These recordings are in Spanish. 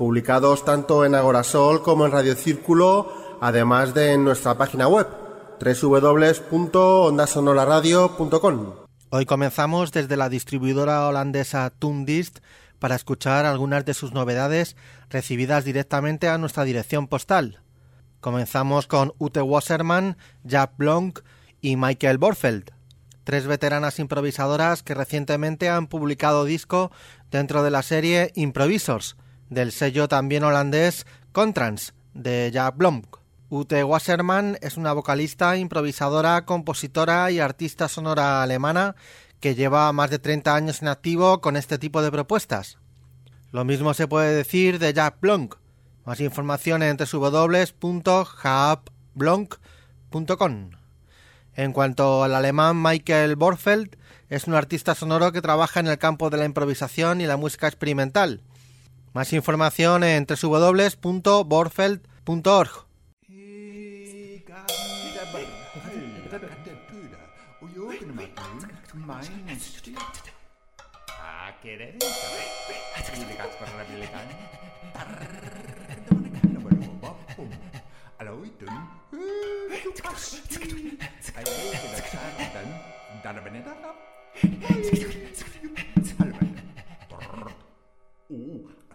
publicados tanto en Agorasol como en Radio Círculo, además de en nuestra página web www.ondasonoraradio.com. Hoy comenzamos desde la distribuidora holandesa Toondist para escuchar algunas de sus novedades recibidas directamente a nuestra dirección postal. Comenzamos con Ute Wasserman, Jack Blonk y Michael Borfeld, tres veteranas improvisadoras que recientemente han publicado disco dentro de la serie Improvisors, del sello también holandés Contrans, de Jack Blomk. Ute Wasserman es una vocalista, improvisadora, compositora y artista sonora alemana que lleva más de 30 años en activo con este tipo de propuestas. Lo mismo se puede decir de Jack Blomk. Más información en www.jaapblonk.com. En cuanto al alemán Michael Borfeld, es un artista sonoro que trabaja en el campo de la improvisación y la música experimental más información en www.borfeld.org.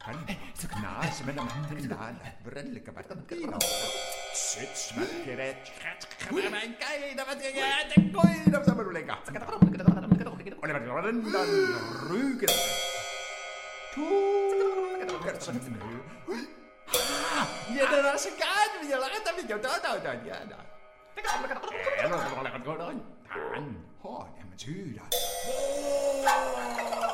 kann. Na, se mene manjke dana, vrnlika Martantino. Sits ma kiret, krat, krat, ma en kai, da vat ja, da koi, da sa mene leka. Ole ma randa, rüge. Tu, krat, sa mene. Ja, da na se kan, ja, la ta video, da da da, ja, da. Ja, da, da, da, da, da. Han, ha, jamen syda. Oh!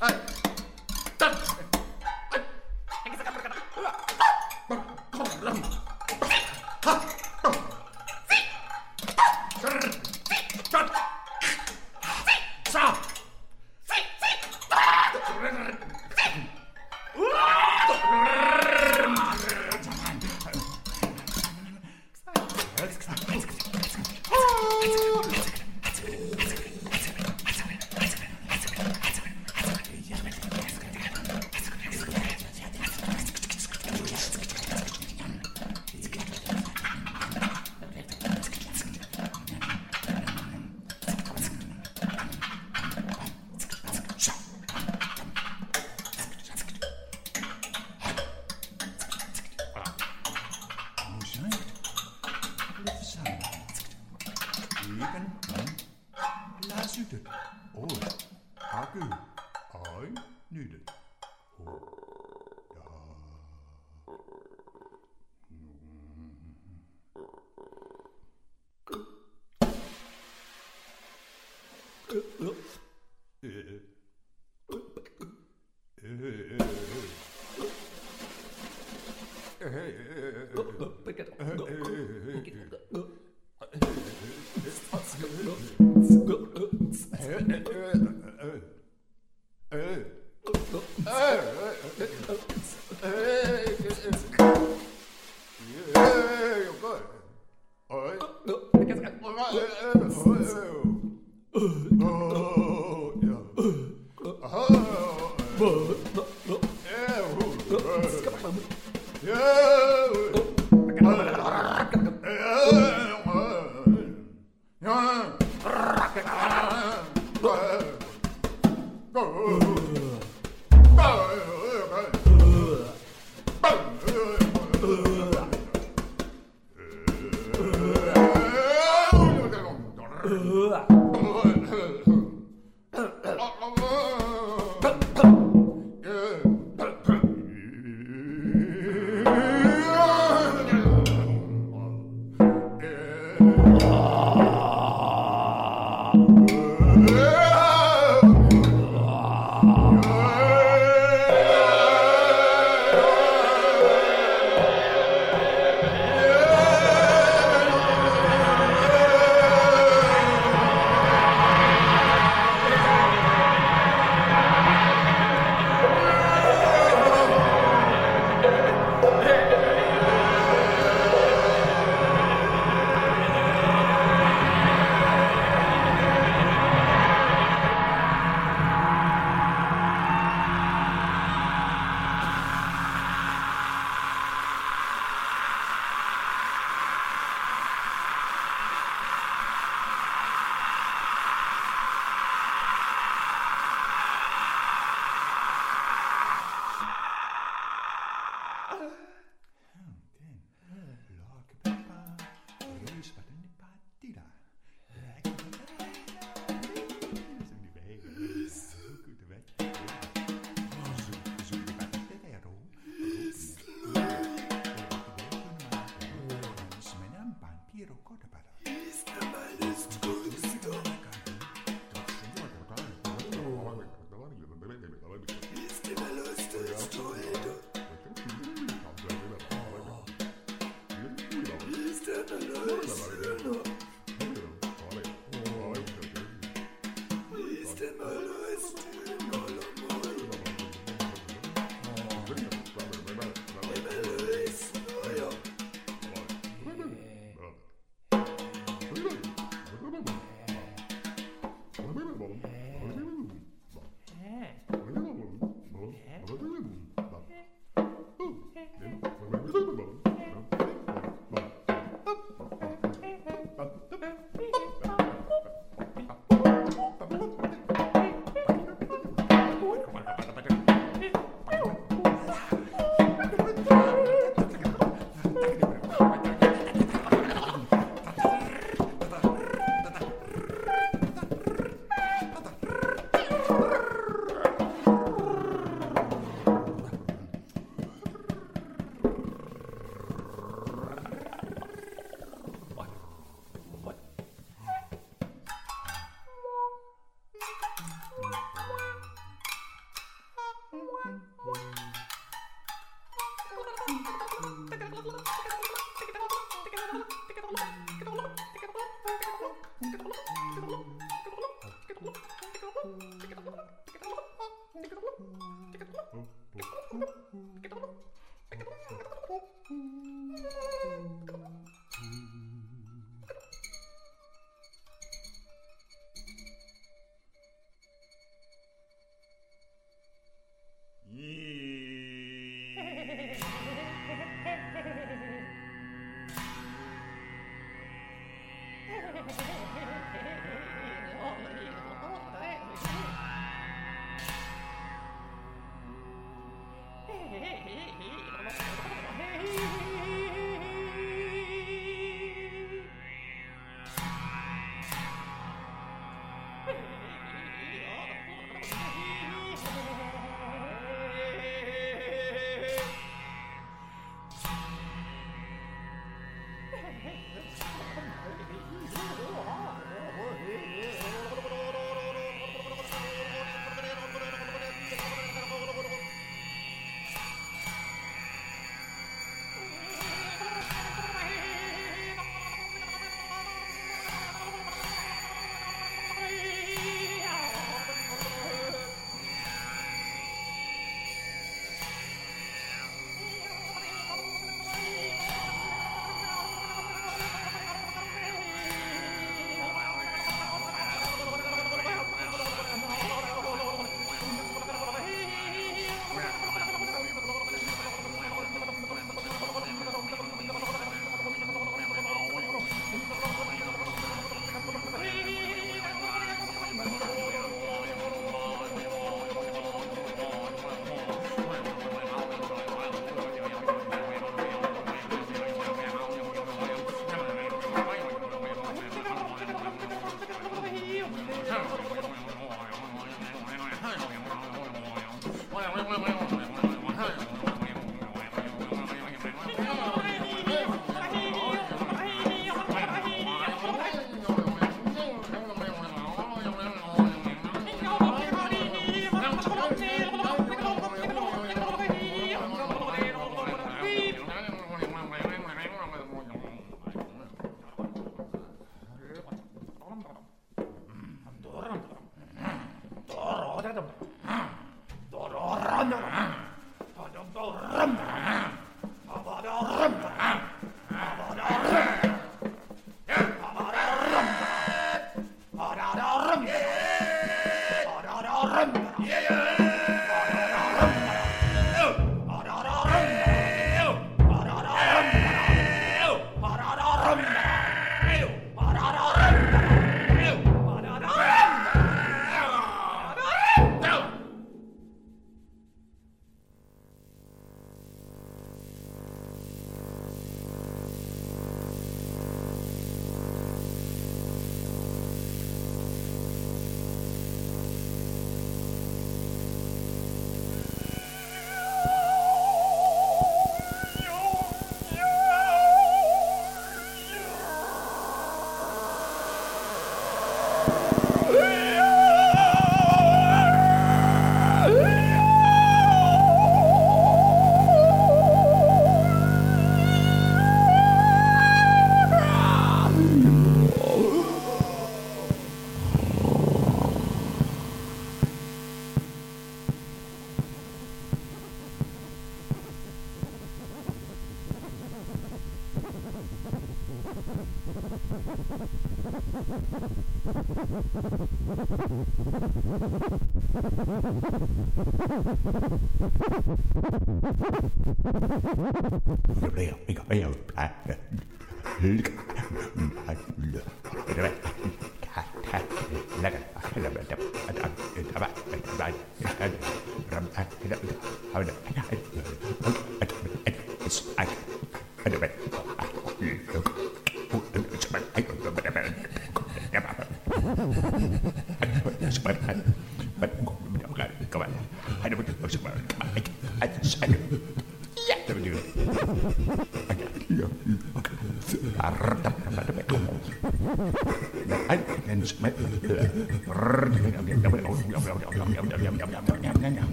아, ออะ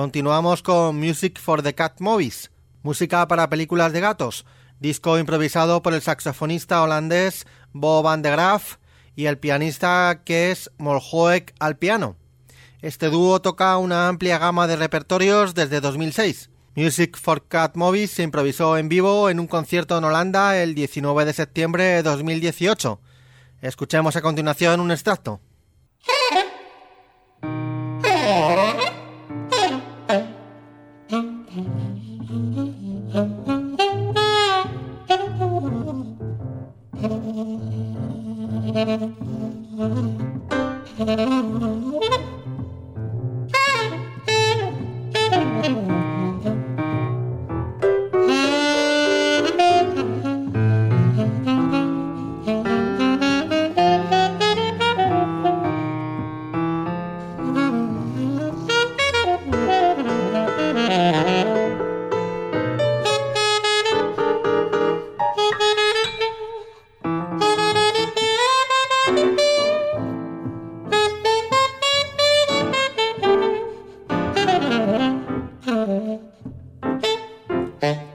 Continuamos con Music for the Cat Movies, música para películas de gatos, disco improvisado por el saxofonista holandés Bo van de Graaf y el pianista que es al piano. Este dúo toca una amplia gama de repertorios desde 2006. Music for Cat Movies se improvisó en vivo en un concierto en Holanda el 19 de septiembre de 2018. Escuchemos a continuación un extracto. Eh?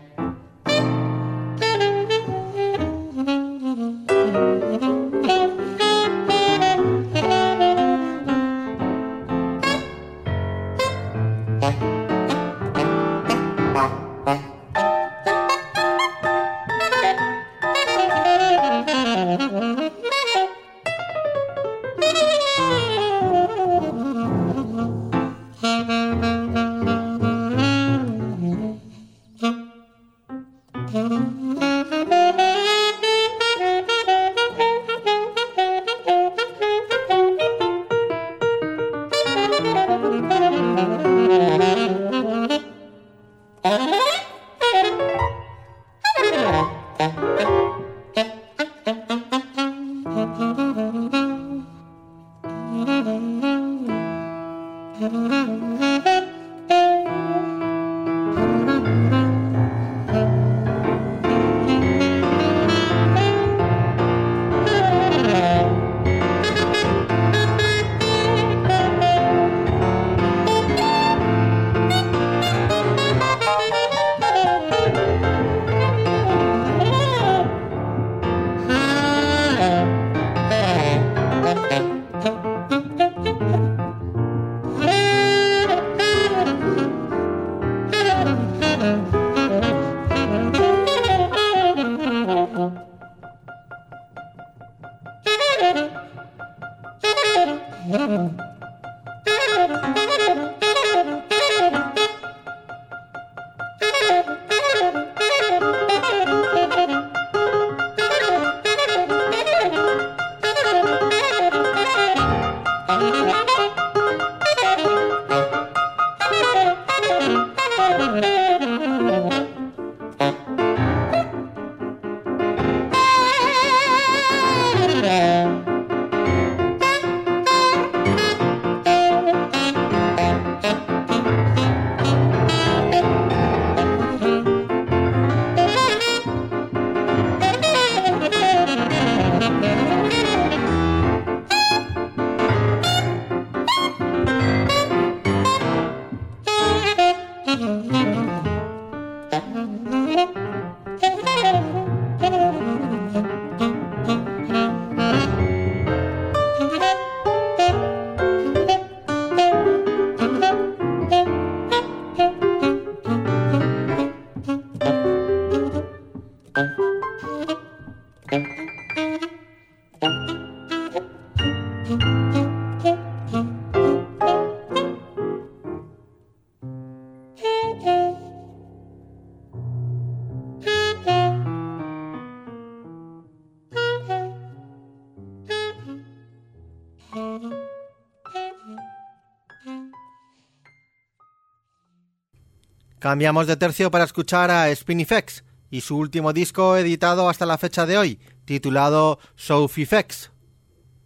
Cambiamos de tercio para escuchar a Spinifex y su último disco editado hasta la fecha de hoy, titulado Sophifex.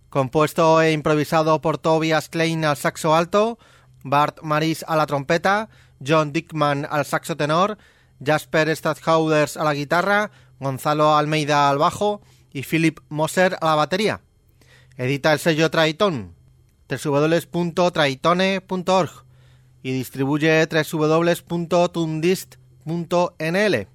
Compuesto e improvisado por Tobias Klein al saxo alto, Bart Maris a la trompeta, John Dickman al saxo tenor, Jasper Stadhouders a la guitarra, Gonzalo Almeida al bajo y Philip Moser a la batería. Edita el sello Traiton, www.traitone.org y distribuye www.tundist.nl.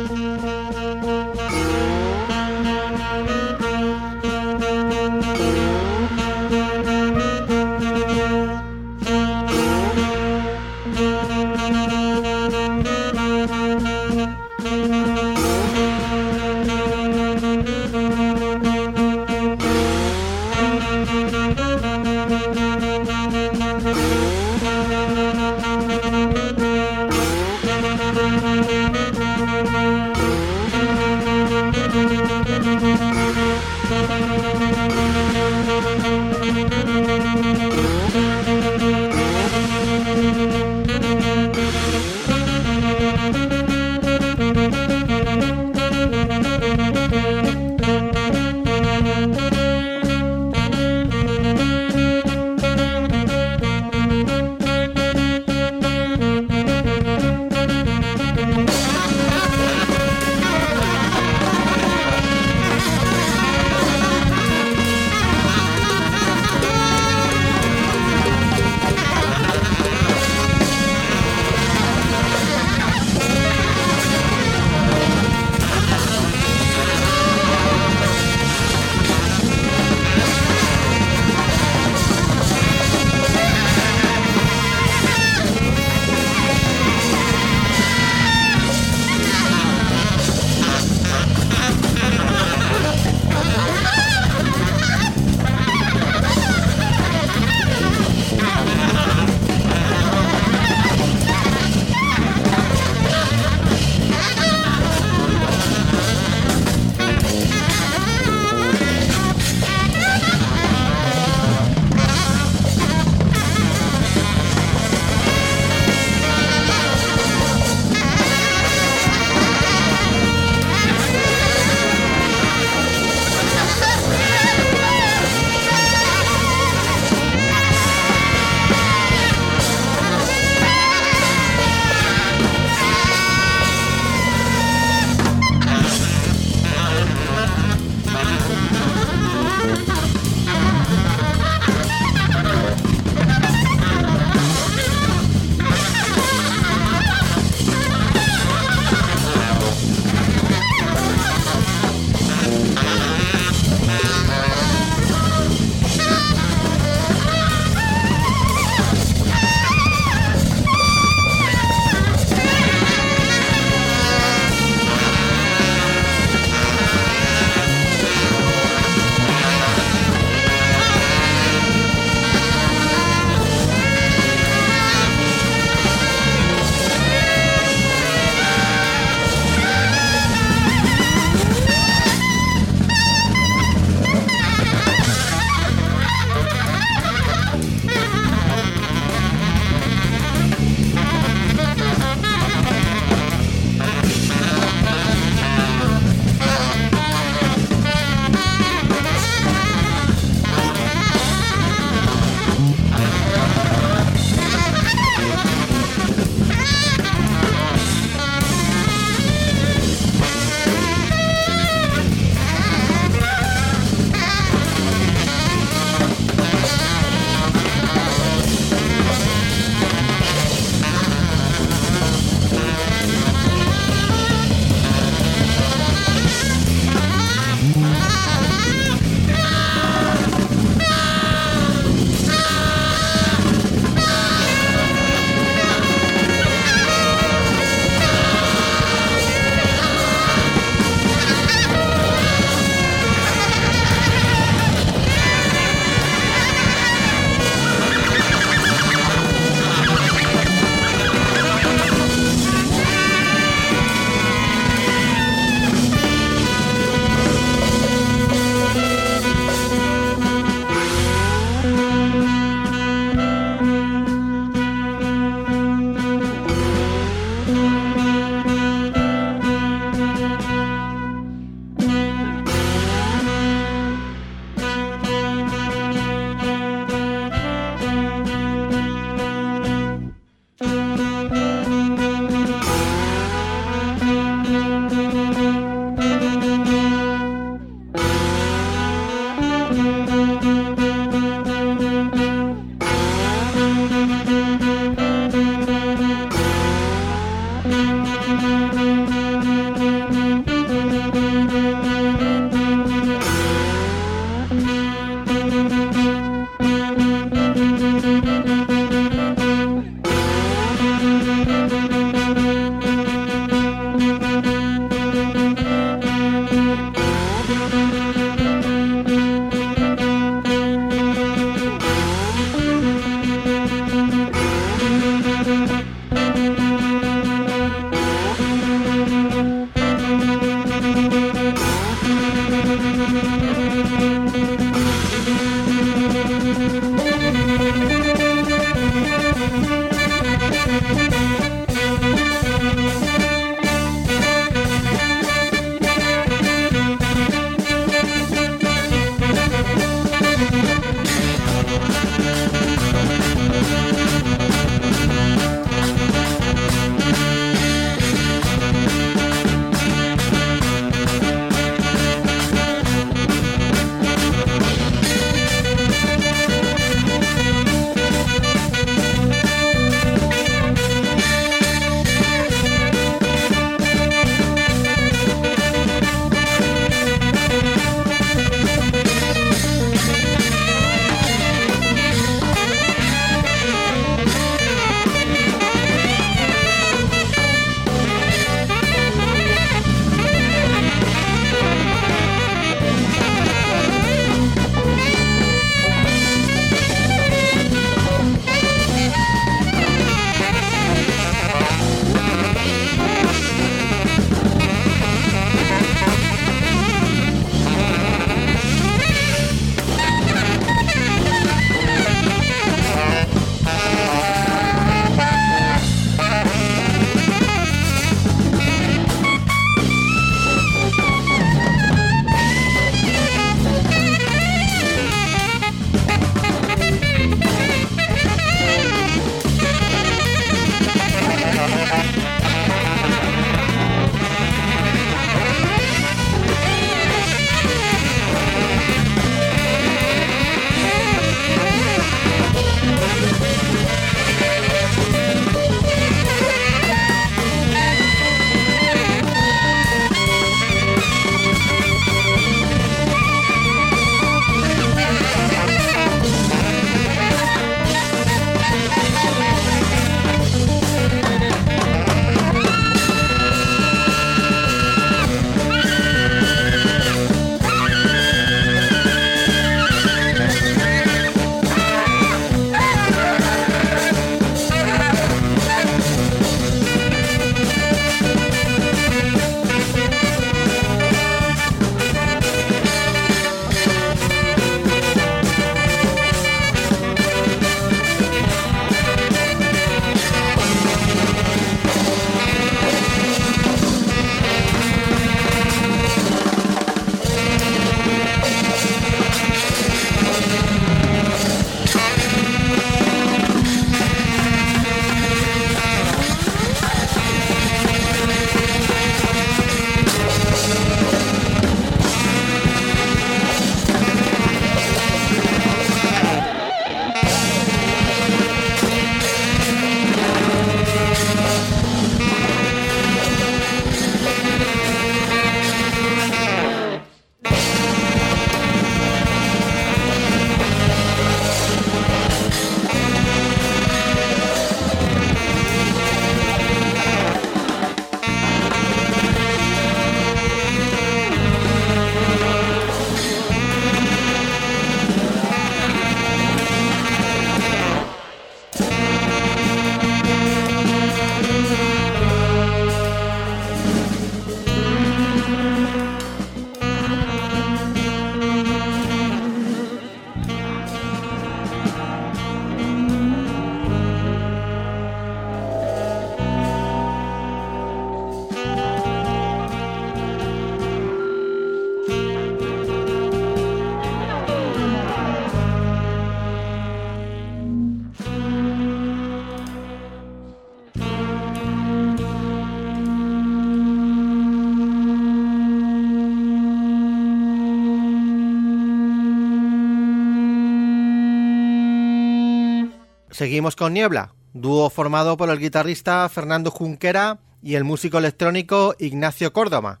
Seguimos con Niebla, dúo formado por el guitarrista Fernando Junquera y el músico electrónico Ignacio Córdoba.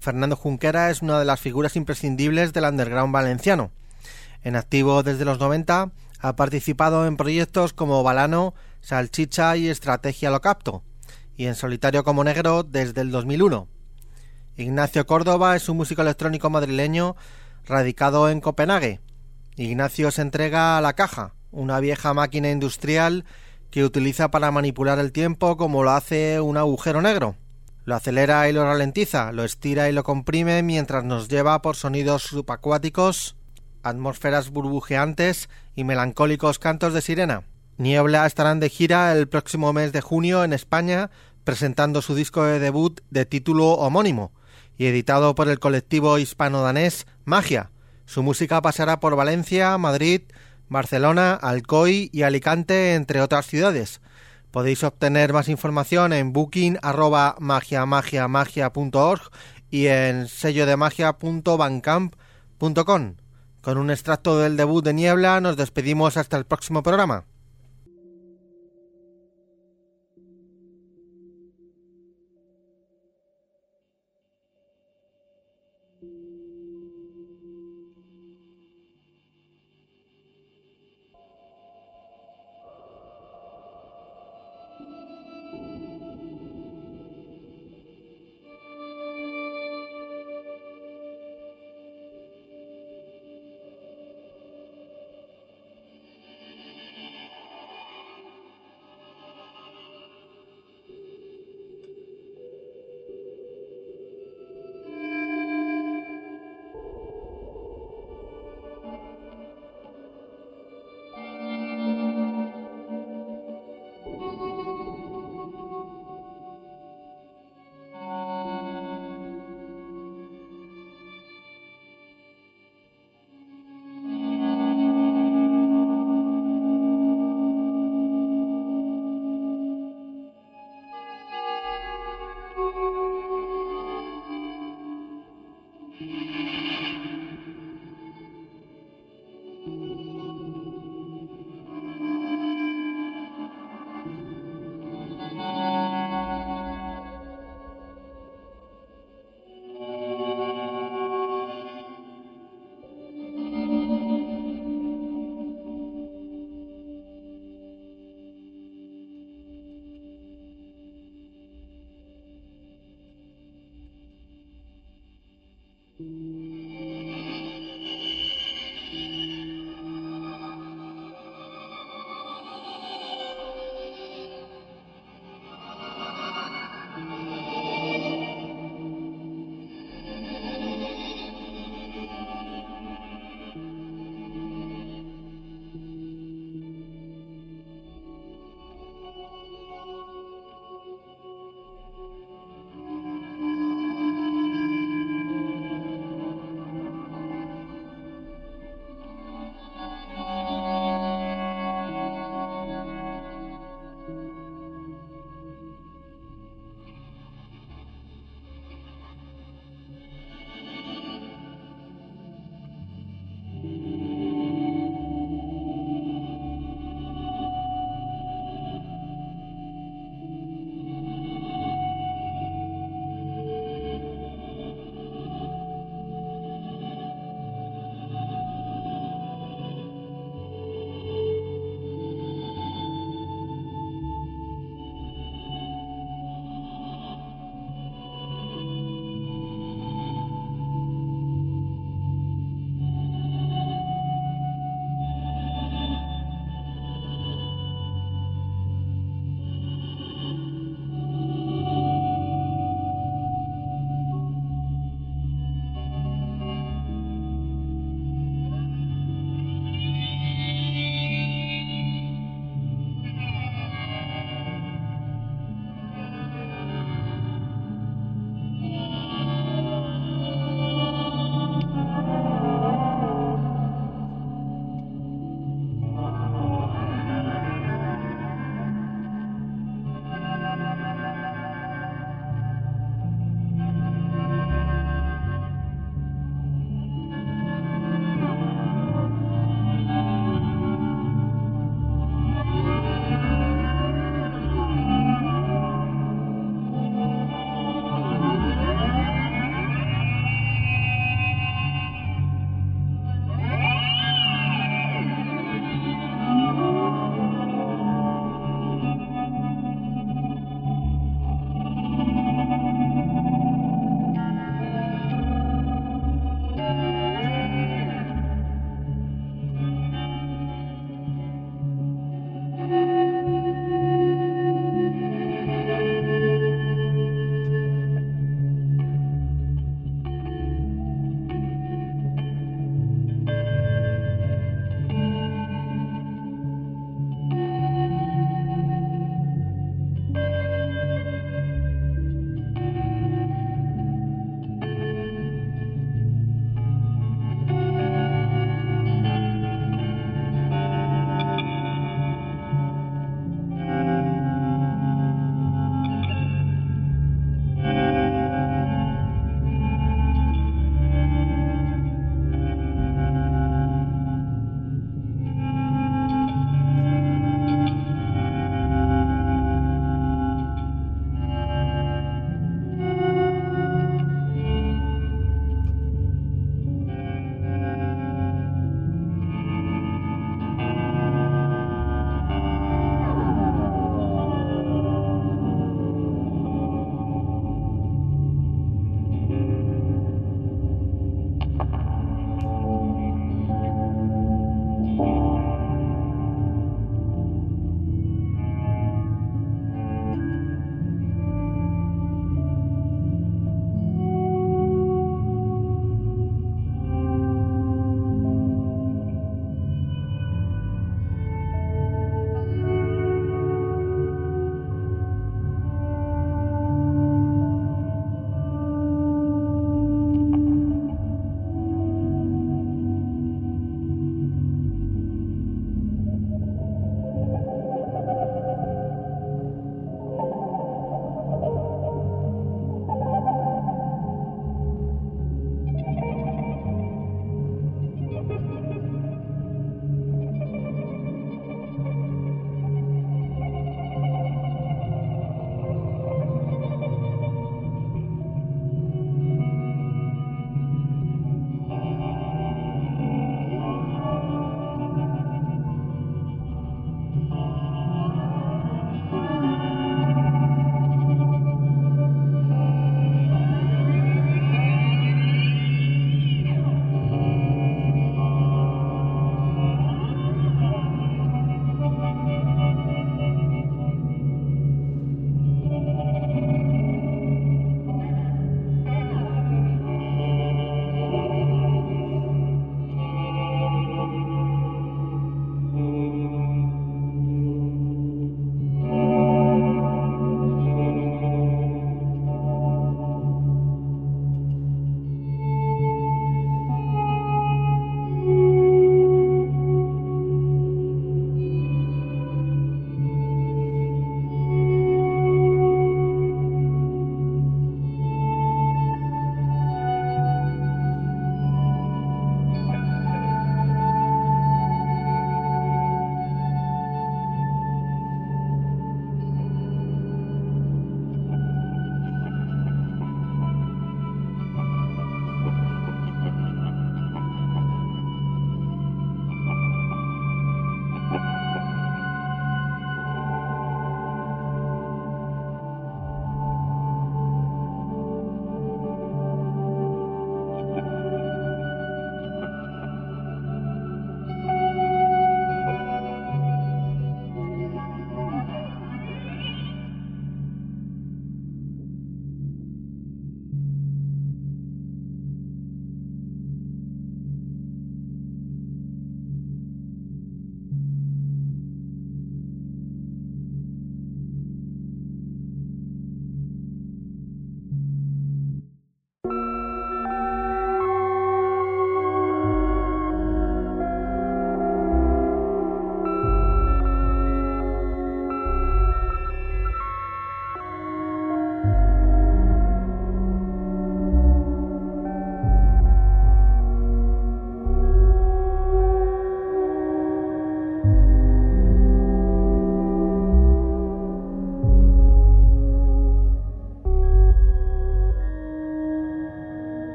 Fernando Junquera es una de las figuras imprescindibles del underground valenciano. En activo desde los 90, ha participado en proyectos como Balano, Salchicha y Estrategia Lo Capto, y en solitario como negro desde el 2001. Ignacio Córdoba es un músico electrónico madrileño radicado en Copenhague. Ignacio se entrega a la caja, una vieja máquina industrial que utiliza para manipular el tiempo como lo hace un agujero negro. Lo acelera y lo ralentiza, lo estira y lo comprime mientras nos lleva por sonidos subacuáticos, atmósferas burbujeantes y melancólicos cantos de sirena. Niebla estarán de gira el próximo mes de junio en España presentando su disco de debut de título homónimo y editado por el colectivo hispano-danés Magia. Su música pasará por Valencia, Madrid, Barcelona, Alcoy y Alicante, entre otras ciudades. Podéis obtener más información en booking arroba y en sello. Con un extracto del debut de Niebla nos despedimos hasta el próximo programa.